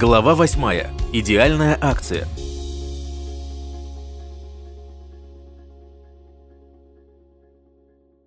Глава 8. Идеальная акция.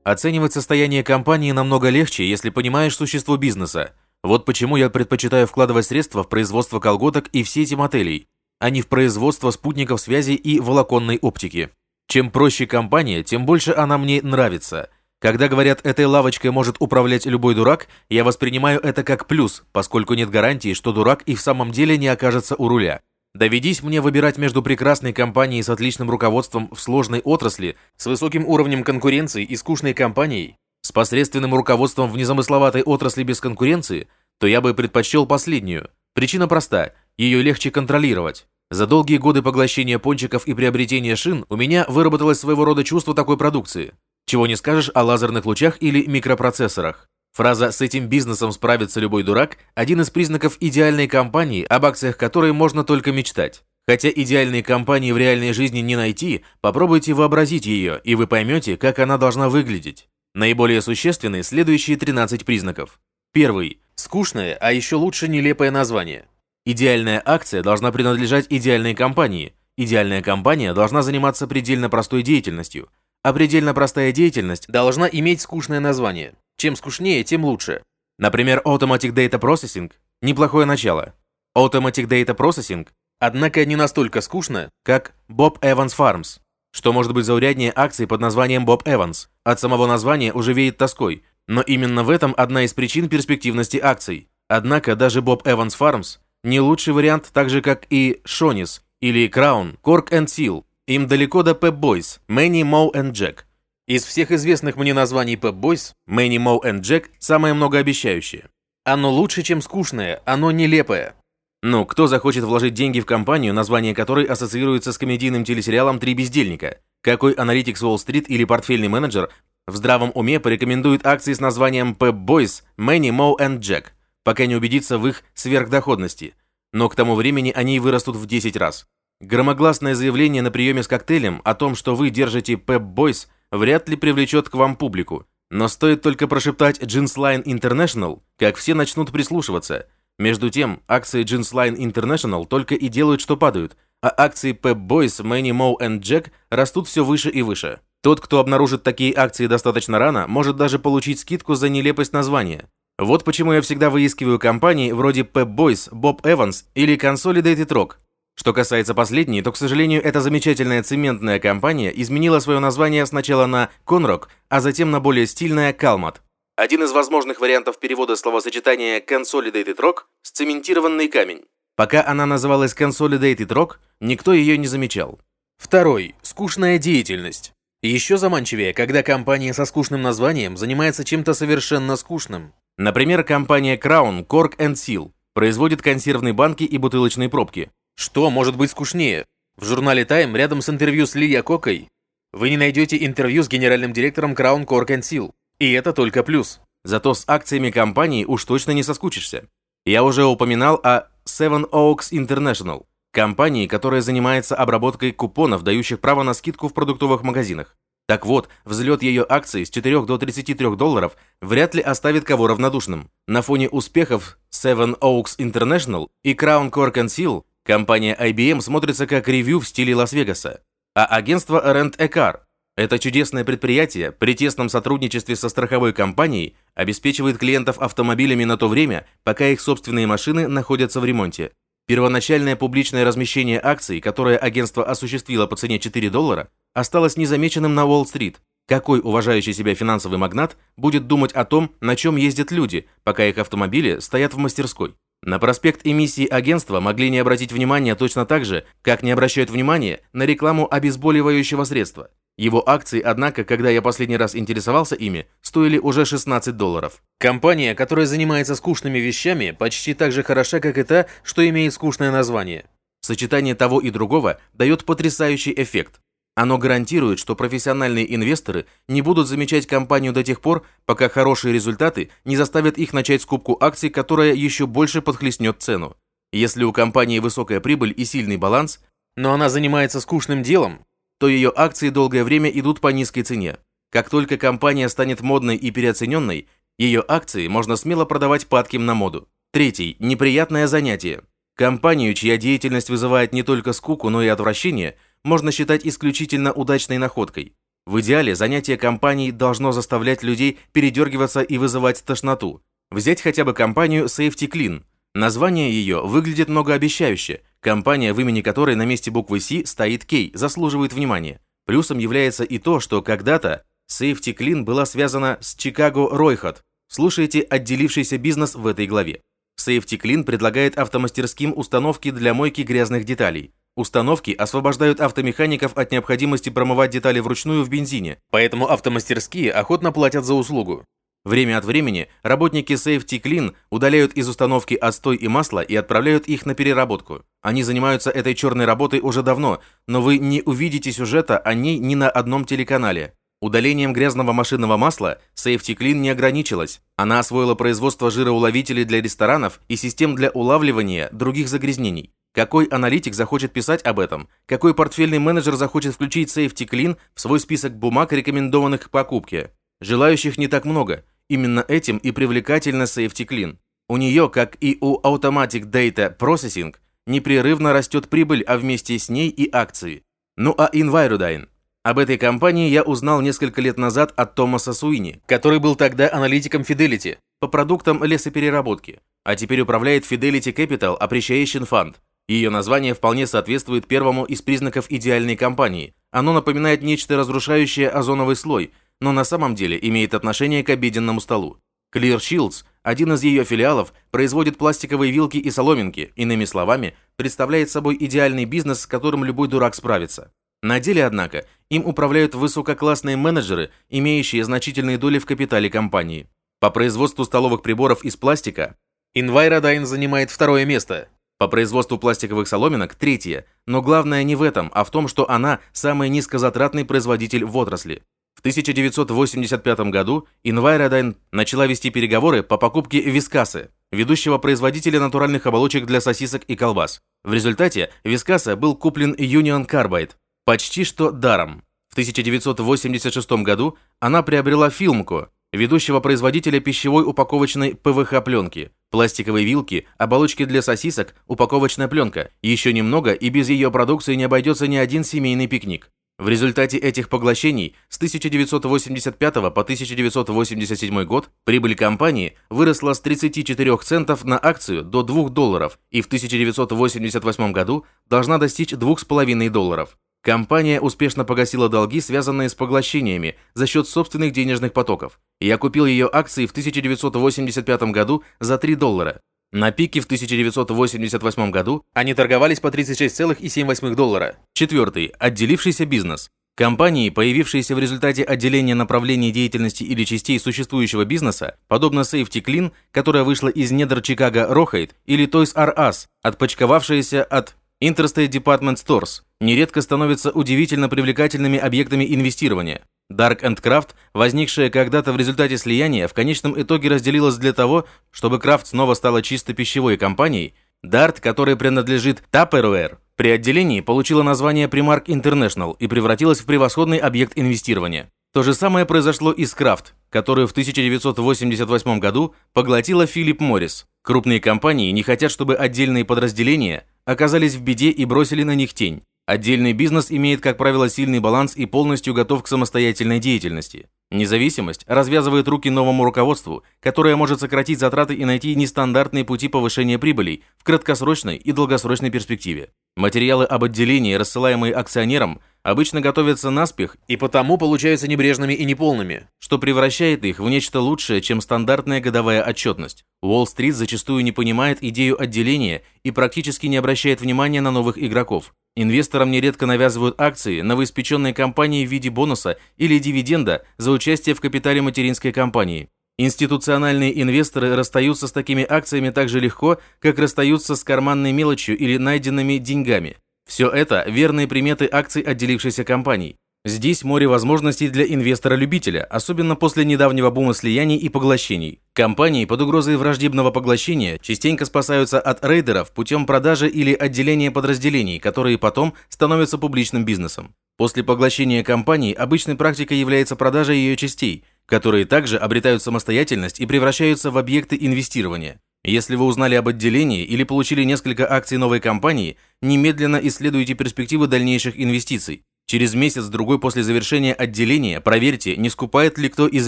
Оценивать состояние компании намного легче, если понимаешь существо бизнеса. Вот почему я предпочитаю вкладывать средства в производство колготок и в сети мотелей, а не в производство спутников связи и волоконной оптики. Чем проще компания, тем больше она мне нравится. Когда говорят, этой лавочкой может управлять любой дурак, я воспринимаю это как плюс, поскольку нет гарантии, что дурак и в самом деле не окажется у руля. Доведись мне выбирать между прекрасной компанией с отличным руководством в сложной отрасли, с высоким уровнем конкуренции и скучной компанией, с посредственным руководством в незамысловатой отрасли без конкуренции, то я бы предпочел последнюю. Причина проста – ее легче контролировать. За долгие годы поглощения пончиков и приобретения шин у меня выработалось своего рода чувство такой продукции. Чего не скажешь о лазерных лучах или микропроцессорах. Фраза «с этим бизнесом справится любой дурак» – один из признаков идеальной компании, об акциях которой можно только мечтать. Хотя идеальной компании в реальной жизни не найти, попробуйте вообразить ее, и вы поймете, как она должна выглядеть. Наиболее существенны следующие 13 признаков. Первый. Скучное, а еще лучше нелепое название. Идеальная акция должна принадлежать идеальной компании. Идеальная компания должна заниматься предельно простой деятельностью. А предельно простая деятельность должна иметь скучное название. Чем скучнее, тем лучше. Например, Automatic Data Processing – неплохое начало. Automatic Data Processing, однако не настолько скучно, как Bob Evans Farms. Что может быть зауряднее акции под названием Bob Evans? От самого названия уже веет тоской. Но именно в этом одна из причин перспективности акций. Однако даже Bob Evans Farms не лучший вариант, так же как и Шонис или Краун, Корк and Seal. Им далеко до Pep Boys, Мэнни, Моу and Джек. Из всех известных мне названий Pep Boys, Мэнни, Моу and Джек самое многообещающее. Оно лучше, чем скучное, оно нелепое. Ну, кто захочет вложить деньги в компанию, название которой ассоциируется с комедийным телесериалом «Три бездельника»? Какой аналитик с Уолл-стрит или портфельный менеджер в здравом уме порекомендует акции с названием Pep Boys, Мэнни, Моу and Джек? пока не убедится в их сверхдоходности, но к тому времени они вырастут в 10 раз. Громогласное заявление на приеме с коктейлем о том, что вы держите Pep Boys, вряд ли привлечет к вам публику. Но стоит только прошептать Jeans Line International, как все начнут прислушиваться. Между тем, акции Jeans Line International только и делают, что падают, а акции Pep Boys, Many Mo and Jack растут все выше и выше. Тот, кто обнаружит такие акции достаточно рано, может даже получить скидку за нелепость названия. Вот почему я всегда выискиваю компании вроде Pep Boys, Bob Evans или Consolidated Rock. Что касается последней, то, к сожалению, эта замечательная цементная компания изменила свое название сначала на Conrock, а затем на более стильное Calmat. Один из возможных вариантов перевода словосочетания Consolidated Rock – сцементированный камень. Пока она называлась Consolidated Rock, никто ее не замечал. Второй – скучная деятельность. Еще заманчивее, когда компания со скучным названием занимается чем-то совершенно скучным. Например, компания Crown Cork and Seal производит консервные банки и бутылочные пробки. Что может быть скучнее? В журнале Time рядом с интервью с Лия Кокой вы не найдете интервью с генеральным директором Crown Cork and Seal. И это только плюс. Зато с акциями компании уж точно не соскучишься. Я уже упоминал о Seven Oaks International, компании, которая занимается обработкой купонов, дающих право на скидку в продуктовых магазинах. Так вот, взлет ее акций с 4 до 33 долларов вряд ли оставит кого равнодушным. На фоне успехов Seven Oaks International и Crown Cork Seal компания IBM смотрится как ревью в стиле Лас-Вегаса. А агентство Rent a Car – это чудесное предприятие, при тесном сотрудничестве со страховой компанией обеспечивает клиентов автомобилями на то время, пока их собственные машины находятся в ремонте. Первоначальное публичное размещение акций, которое агентство осуществило по цене 4 доллара, осталось незамеченным на Уолл-стрит. Какой уважающий себя финансовый магнат будет думать о том, на чем ездят люди, пока их автомобили стоят в мастерской? На проспект эмиссии агентства могли не обратить внимания точно так же, как не обращают внимания на рекламу обезболивающего средства. Его акции, однако, когда я последний раз интересовался ими, стоили уже 16 долларов. Компания, которая занимается скучными вещами, почти так же хороша, как и та, что имеет скучное название. Сочетание того и другого дает потрясающий эффект. Оно гарантирует, что профессиональные инвесторы не будут замечать компанию до тех пор, пока хорошие результаты не заставят их начать скупку акций, которая еще больше подхлестнет цену. Если у компании высокая прибыль и сильный баланс, но она занимается скучным делом, то ее акции долгое время идут по низкой цене. Как только компания станет модной и переоцененной, ее акции можно смело продавать падким на моду. Третий – неприятное занятие. Компанию, чья деятельность вызывает не только скуку, но и отвращение, можно считать исключительно удачной находкой. В идеале занятие компанией должно заставлять людей передергиваться и вызывать тошноту. Взять хотя бы компанию Safety Clean. Название ее выглядит многообещающе. Компания, в имени которой на месте буквы C стоит K, заслуживает внимания. Плюсом является и то, что когда-то Safety Clean была связана с Chicago Royhot. Слушайте отделившийся бизнес в этой главе. Safety Clean предлагает автомастерским установки для мойки грязных деталей. Установки освобождают автомехаников от необходимости промывать детали вручную в бензине, поэтому автомастерские охотно платят за услугу. Время от времени работники Safety Clean удаляют из установки отстой и масло и отправляют их на переработку. Они занимаются этой черной работой уже давно, но вы не увидите сюжета о ней ни на одном телеканале. Удалением грязного машинного масла Safety Clean не ограничилась. Она освоила производство жироуловителей для ресторанов и систем для улавливания других загрязнений. Какой аналитик захочет писать об этом? Какой портфельный менеджер захочет включить Safety Clean в свой список бумаг, рекомендованных к покупке? Желающих не так много. Именно этим и привлекательна Safety Clean. У нее, как и у Automatic Data Processing, непрерывно растет прибыль, а вместе с ней и акции. Ну а Envirodyne? Об этой компании я узнал несколько лет назад от Томаса Суини, который был тогда аналитиком Fidelity по продуктам лесопереработки, а теперь управляет Fidelity Capital Appreciation Fund. Ее название вполне соответствует первому из признаков идеальной компании. Оно напоминает нечто разрушающее озоновый слой, но на самом деле имеет отношение к обеденному столу. Clear Shields, один из ее филиалов, производит пластиковые вилки и соломинки, иными словами, представляет собой идеальный бизнес, с которым любой дурак справится. На деле, однако, им управляют высококлассные менеджеры, имеющие значительные доли в капитале компании. По производству столовых приборов из пластика Envirodyne занимает второе место. По производству пластиковых соломинок – третье. Но главное не в этом, а в том, что она – самый низкозатратный производитель в отрасли. В 1985 году Envirodyne начала вести переговоры по покупке Вискасы, ведущего производителя натуральных оболочек для сосисок и колбас. В результате Вискаса был куплен Union Carbide, Почти что даром. В 1986 году она приобрела Филмку, ведущего производителя пищевой упаковочной ПВХ-пленки, пластиковые вилки, оболочки для сосисок, упаковочная пленка. Еще немного, и без ее продукции не обойдется ни один семейный пикник. В результате этих поглощений с 1985 по 1987 год прибыль компании выросла с 34 центов на акцию до 2 долларов и в 1988 году должна достичь 2,5 долларов. Компания успешно погасила долги, связанные с поглощениями, за счет собственных денежных потоков. Я купил ее акции в 1985 году за 3 доллара. На пике в 1988 году они торговались по 36,7 доллара. Четвертый. Отделившийся бизнес. Компании, появившиеся в результате отделения направлений деятельности или частей существующего бизнеса, подобно Safety Clean, которая вышла из недр Чикаго Рохейд, или Toys R Us, отпочковавшаяся от Interstate Department Stores нередко становятся удивительно привлекательными объектами инвестирования. Dark and Craft, возникшая когда-то в результате слияния, в конечном итоге разделилась для того, чтобы Крафт снова стала чисто пищевой компанией. Dart, которая принадлежит Tupperware, при отделении получила название Primark International и превратилась в превосходный объект инвестирования. То же самое произошло и с Kraft, которую в 1988 году поглотила Philip Morris. Крупные компании не хотят, чтобы отдельные подразделения оказались в беде и бросили на них тень. Отдельный бизнес имеет, как правило, сильный баланс и полностью готов к самостоятельной деятельности. Независимость развязывает руки новому руководству, которое может сократить затраты и найти нестандартные пути повышения прибылей в краткосрочной и долгосрочной перспективе. Материалы об отделении, рассылаемые акционерам, обычно готовятся наспех и потому получаются небрежными и неполными, что превращает их в нечто лучшее, чем стандартная годовая отчетность. Уолл-стрит зачастую не понимает идею отделения и практически не обращает внимания на новых игроков. Инвесторам нередко навязывают акции новоиспеченной компании в виде бонуса или дивиденда за участие в капитале материнской компании. Институциональные инвесторы расстаются с такими акциями так же легко, как расстаются с карманной мелочью или найденными деньгами. Все это верные приметы акций отделившейся компаний. Здесь море возможностей для инвестора-любителя, особенно после недавнего бума слияний и поглощений. Компании под угрозой враждебного поглощения частенько спасаются от рейдеров путем продажи или отделения подразделений, которые потом становятся публичным бизнесом. После поглощения компании обычной практикой является продажа ее частей, которые также обретают самостоятельность и превращаются в объекты инвестирования. Если вы узнали об отделении или получили несколько акций новой компании, немедленно исследуйте перспективы дальнейших инвестиций. Через месяц-другой после завершения отделения проверьте, не скупает ли кто из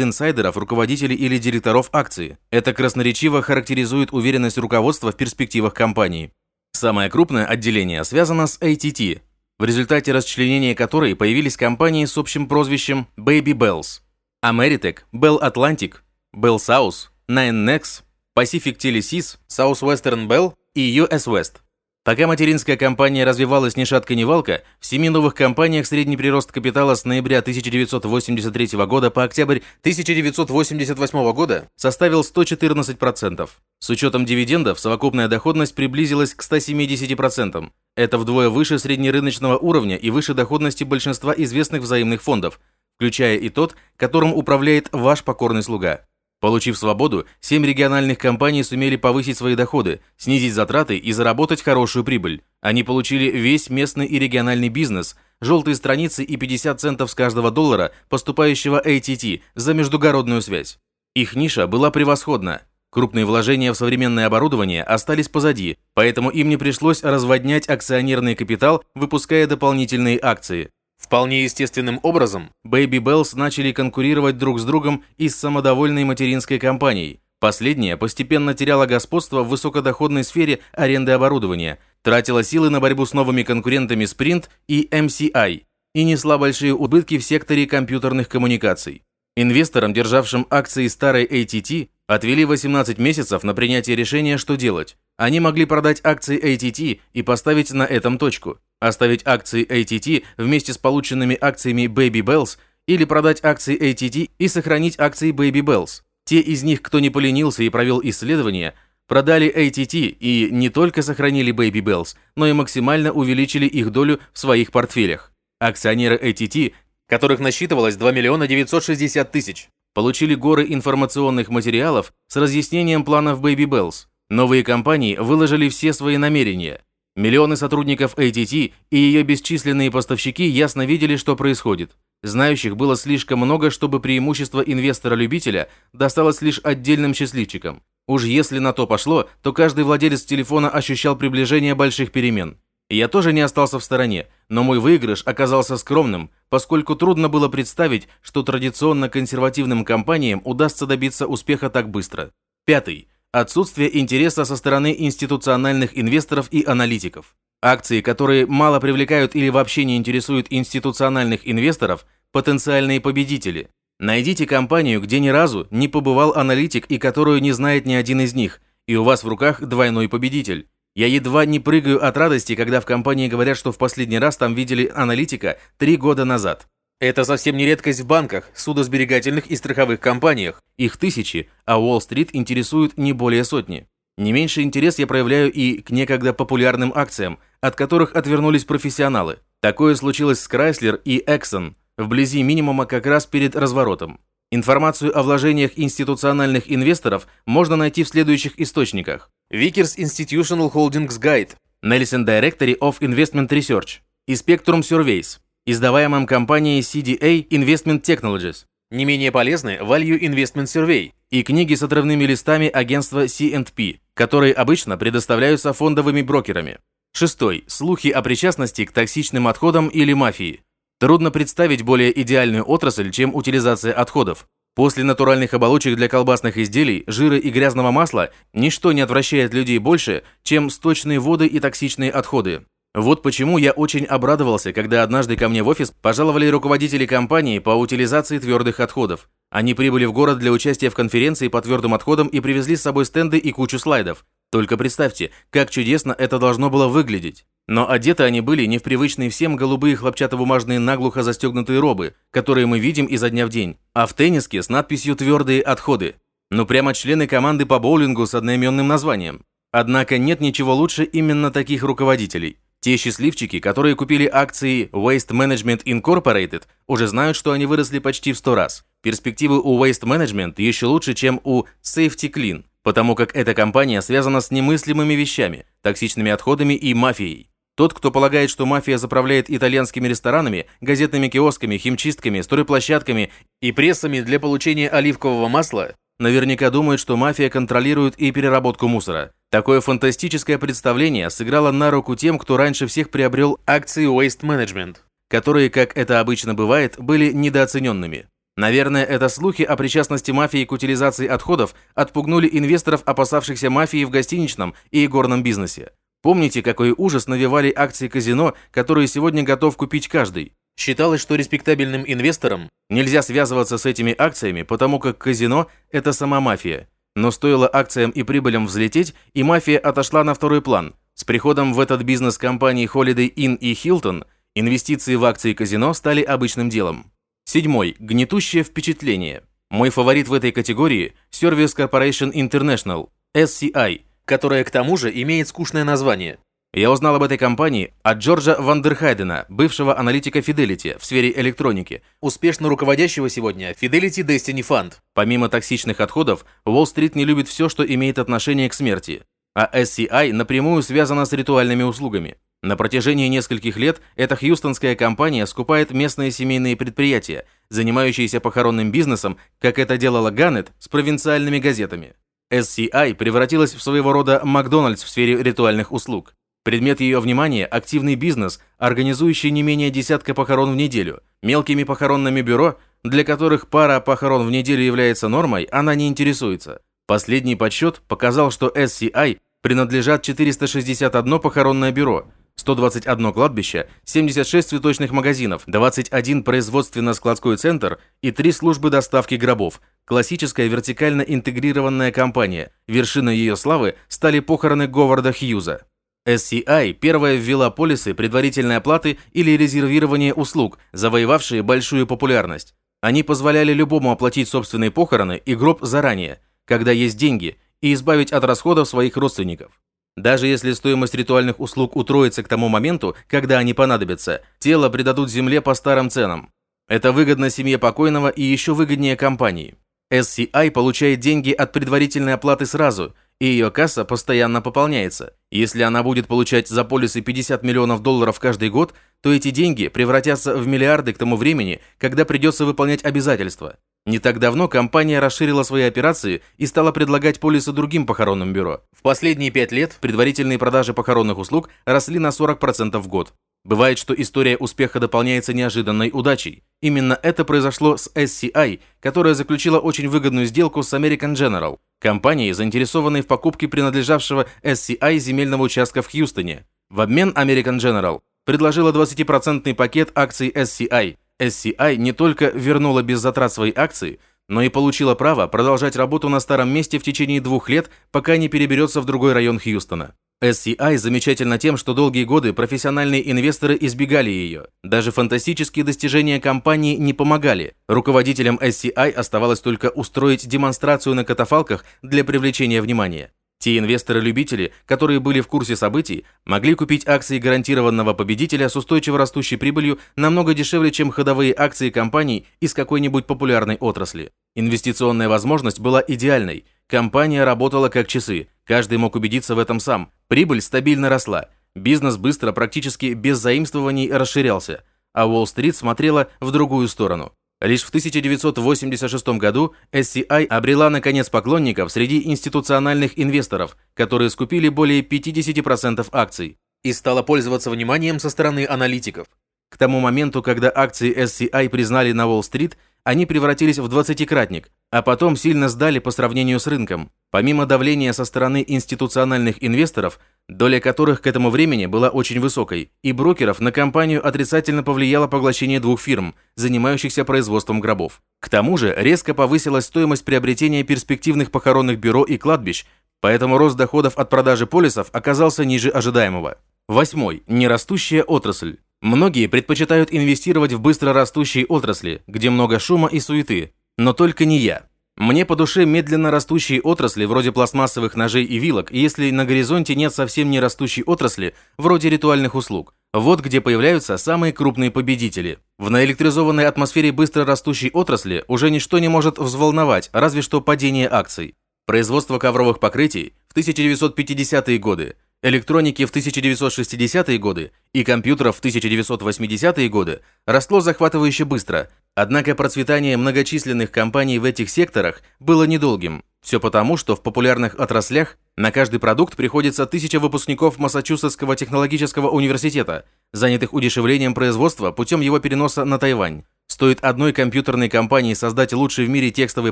инсайдеров, руководителей или директоров акции. Это красноречиво характеризует уверенность руководства в перспективах компании. Самое крупное отделение связано с ATT, в результате расчленения которой появились компании с общим прозвищем Baby Bells. Ameritech, Bell Atlantic, Bell South, Nine Next, Pacific Telesis, Southwestern Bell и US West. Пока материнская компания развивалась ни шатка ни валка, в семи новых компаниях средний прирост капитала с ноября 1983 года по октябрь 1988 года составил 114%. С учетом дивидендов совокупная доходность приблизилась к 170%. Это вдвое выше среднерыночного уровня и выше доходности большинства известных взаимных фондов, включая и тот, которым управляет ваш покорный слуга. Получив свободу, семь региональных компаний сумели повысить свои доходы, снизить затраты и заработать хорошую прибыль. Они получили весь местный и региональный бизнес, желтые страницы и 50 центов с каждого доллара, поступающего ATT, за междугородную связь. Их ниша была превосходна. Крупные вложения в современное оборудование остались позади, поэтому им не пришлось разводнять акционерный капитал, выпуская дополнительные акции. Вполне естественным образом, Baby Bells начали конкурировать друг с другом и с самодовольной материнской компанией. Последняя постепенно теряла господство в высокодоходной сфере аренды оборудования, тратила силы на борьбу с новыми конкурентами Sprint и MCI и несла большие убытки в секторе компьютерных коммуникаций. Инвесторам, державшим акции старой ATT, отвели 18 месяцев на принятие решения, что делать. Они могли продать акции ATT и поставить на этом точку оставить акции ATT вместе с полученными акциями Baby Bells или продать акции ATT и сохранить акции Baby Bells. Те из них, кто не поленился и провел исследования, продали ATT и не только сохранили Baby Bells, но и максимально увеличили их долю в своих портфелях. Акционеры ATT, которых насчитывалось 2 миллиона 960 тысяч, получили горы информационных материалов с разъяснением планов Baby Bells. Новые компании выложили все свои намерения. Миллионы сотрудников ATT и ее бесчисленные поставщики ясно видели, что происходит. Знающих было слишком много, чтобы преимущество инвестора-любителя досталось лишь отдельным счастливчикам. Уж если на то пошло, то каждый владелец телефона ощущал приближение больших перемен. Я тоже не остался в стороне, но мой выигрыш оказался скромным, поскольку трудно было представить, что традиционно консервативным компаниям удастся добиться успеха так быстро. Пятый. Отсутствие интереса со стороны институциональных инвесторов и аналитиков. Акции, которые мало привлекают или вообще не интересуют институциональных инвесторов, потенциальные победители. Найдите компанию, где ни разу не побывал аналитик и которую не знает ни один из них, и у вас в руках двойной победитель. Я едва не прыгаю от радости, когда в компании говорят, что в последний раз там видели аналитика три года назад. Это совсем не редкость в банках, судосберегательных и страховых компаниях. Их тысячи, а Уолл-стрит интересует не более сотни. Не меньше интерес я проявляю и к некогда популярным акциям, от которых отвернулись профессионалы. Такое случилось с Chrysler и Exxon, вблизи минимума как раз перед разворотом. Информацию о вложениях институциональных инвесторов можно найти в следующих источниках. Vickers Institutional Holdings Guide, Nelson Directory of Investment Research и Spectrum Surveys издаваемом компанией CDA Investment Technologies. Не менее полезны Value Investment Survey и книги с отрывными листами агентства C&P, которые обычно предоставляются фондовыми брокерами. Шестой. Слухи о причастности к токсичным отходам или мафии. Трудно представить более идеальную отрасль, чем утилизация отходов. После натуральных оболочек для колбасных изделий, жира и грязного масла ничто не отвращает людей больше, чем сточные воды и токсичные отходы. Вот почему я очень обрадовался, когда однажды ко мне в офис пожаловали руководители компании по утилизации твердых отходов. Они прибыли в город для участия в конференции по твердым отходам и привезли с собой стенды и кучу слайдов. Только представьте, как чудесно это должно было выглядеть. Но одеты они были не в привычные всем голубые хлопчатобумажные наглухо застегнутые робы, которые мы видим изо дня в день, а в тенниске с надписью «Твердые отходы». Ну прямо члены команды по боулингу с одноименным названием. Однако нет ничего лучше именно таких руководителей. Те счастливчики, которые купили акции Waste Management Incorporated, уже знают, что они выросли почти в 100 раз. Перспективы у Waste Management еще лучше, чем у Safety Clean, потому как эта компания связана с немыслимыми вещами, токсичными отходами и мафией. Тот, кто полагает, что мафия заправляет итальянскими ресторанами, газетными киосками, химчистками, стройплощадками и прессами для получения оливкового масла, наверняка думают, что мафия контролирует и переработку мусора. Такое фантастическое представление сыграло на руку тем, кто раньше всех приобрел акции Waste Management, которые, как это обычно бывает, были недооцененными. Наверное, это слухи о причастности мафии к утилизации отходов отпугнули инвесторов, опасавшихся мафии в гостиничном и горном бизнесе. Помните, какой ужас навевали акции казино, которые сегодня готов купить каждый? Считалось, что респектабельным инвесторам нельзя связываться с этими акциями, потому как казино – это сама мафия. Но стоило акциям и прибылям взлететь, и мафия отошла на второй план. С приходом в этот бизнес компании Holiday Inn и Hilton инвестиции в акции казино стали обычным делом. Седьмой. Гнетущее впечатление. Мой фаворит в этой категории – Service Corporation International, SCI, которая к тому же имеет скучное название. Я узнал об этой компании от Джорджа Вандерхайдена, бывшего аналитика Fidelity в сфере электроники, успешно руководящего сегодня Fidelity Destiny Fund. Помимо токсичных отходов, Уолл-стрит не любит все, что имеет отношение к смерти, а SCI напрямую связана с ритуальными услугами. На протяжении нескольких лет эта хьюстонская компания скупает местные семейные предприятия, занимающиеся похоронным бизнесом, как это делала Ганнет с провинциальными газетами. SCI превратилась в своего рода Макдональдс в сфере ритуальных услуг. Предмет ее внимания – активный бизнес, организующий не менее десятка похорон в неделю. Мелкими похоронными бюро, для которых пара похорон в неделю является нормой, она не интересуется. Последний подсчет показал, что SCI принадлежат 461 похоронное бюро, 121 кладбище, 76 цветочных магазинов, 21 производственно-складской центр и 3 службы доставки гробов. Классическая вертикально интегрированная компания. Вершиной ее славы стали похороны Говарда Хьюза. SCI первая ввела полисы предварительной оплаты или резервирования услуг, завоевавшие большую популярность. Они позволяли любому оплатить собственные похороны и гроб заранее, когда есть деньги, и избавить от расходов своих родственников. Даже если стоимость ритуальных услуг утроится к тому моменту, когда они понадобятся, тело предадут земле по старым ценам. Это выгодно семье покойного и еще выгоднее компании. SCI получает деньги от предварительной оплаты сразу – и ее касса постоянно пополняется. Если она будет получать за полисы 50 миллионов долларов каждый год, то эти деньги превратятся в миллиарды к тому времени, когда придется выполнять обязательства. Не так давно компания расширила свои операции и стала предлагать полисы другим похоронным бюро. В последние пять лет предварительные продажи похоронных услуг росли на 40% в год. Бывает, что история успеха дополняется неожиданной удачей. Именно это произошло с SCI, которая заключила очень выгодную сделку с American General, компанией, заинтересованной в покупке принадлежавшего SCI земельного участка в Хьюстоне. В обмен American General предложила 20% пакет акций SCI. SCI не только вернула без затрат свои акции, но и получила право продолжать работу на старом месте в течение двух лет, пока не переберется в другой район Хьюстона. SCI замечательна тем, что долгие годы профессиональные инвесторы избегали ее. Даже фантастические достижения компании не помогали. Руководителям SCI оставалось только устроить демонстрацию на катафалках для привлечения внимания. Те инвесторы-любители, которые были в курсе событий, могли купить акции гарантированного победителя с устойчиво растущей прибылью намного дешевле, чем ходовые акции компаний из какой-нибудь популярной отрасли. Инвестиционная возможность была идеальной. Компания работала как часы, каждый мог убедиться в этом сам. Прибыль стабильно росла, бизнес быстро, практически без заимствований расширялся, а Уолл-стрит смотрела в другую сторону. Лишь в 1986 году SCI обрела наконец поклонников среди институциональных инвесторов, которые скупили более 50% акций, и стала пользоваться вниманием со стороны аналитиков. К тому моменту, когда акции SCI признали на Уолл-стрит, они превратились в двадцатикратник, а потом сильно сдали по сравнению с рынком. Помимо давления со стороны институциональных инвесторов, доля которых к этому времени была очень высокой, и брокеров на компанию отрицательно повлияло поглощение двух фирм, занимающихся производством гробов. К тому же резко повысилась стоимость приобретения перспективных похоронных бюро и кладбищ, поэтому рост доходов от продажи полисов оказался ниже ожидаемого. Восьмой. Нерастущая отрасль. Многие предпочитают инвестировать в быстро растущие отрасли, где много шума и суеты, но только не я. Мне по душе медленно растущие отрасли, вроде пластмассовых ножей и вилок, если на горизонте нет совсем не растущей отрасли, вроде ритуальных услуг. Вот где появляются самые крупные победители. В наэлектризованной атмосфере быстро растущей отрасли уже ничто не может взволновать, разве что падение акций. Производство ковровых покрытий в 1950-е годы электроники в 1960-е годы и компьютеров в 1980-е годы росло захватывающе быстро. Однако процветание многочисленных компаний в этих секторах было недолгим. Все потому, что в популярных отраслях на каждый продукт приходится тысяча выпускников Массачусетского технологического университета, занятых удешевлением производства путем его переноса на Тайвань. Стоит одной компьютерной компании создать лучший в мире текстовый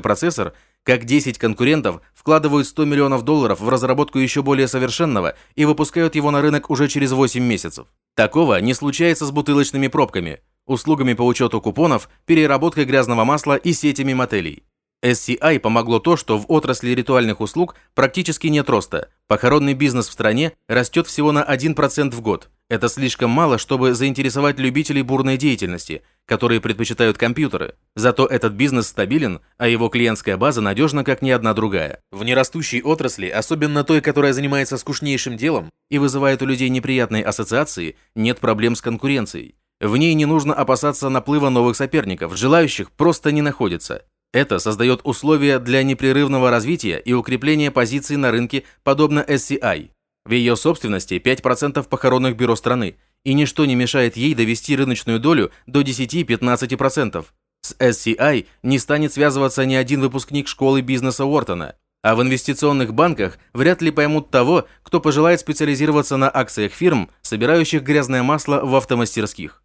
процессор, как 10 конкурентов вкладывают 100 миллионов долларов в разработку еще более совершенного и выпускают его на рынок уже через 8 месяцев. Такого не случается с бутылочными пробками, услугами по учету купонов, переработкой грязного масла и сетями мотелей. SCI помогло то, что в отрасли ритуальных услуг практически нет роста. Похоронный бизнес в стране растет всего на 1% в год. Это слишком мало, чтобы заинтересовать любителей бурной деятельности, которые предпочитают компьютеры. Зато этот бизнес стабилен, а его клиентская база надежна, как ни одна другая. В нерастущей отрасли, особенно той, которая занимается скучнейшим делом и вызывает у людей неприятные ассоциации, нет проблем с конкуренцией. В ней не нужно опасаться наплыва новых соперников, желающих просто не находится. Это создает условия для непрерывного развития и укрепления позиций на рынке, подобно SCI. В ее собственности 5% похоронных бюро страны, и ничто не мешает ей довести рыночную долю до 10-15%. С SCI не станет связываться ни один выпускник школы бизнеса Уортона, а в инвестиционных банках вряд ли поймут того, кто пожелает специализироваться на акциях фирм, собирающих грязное масло в автомастерских.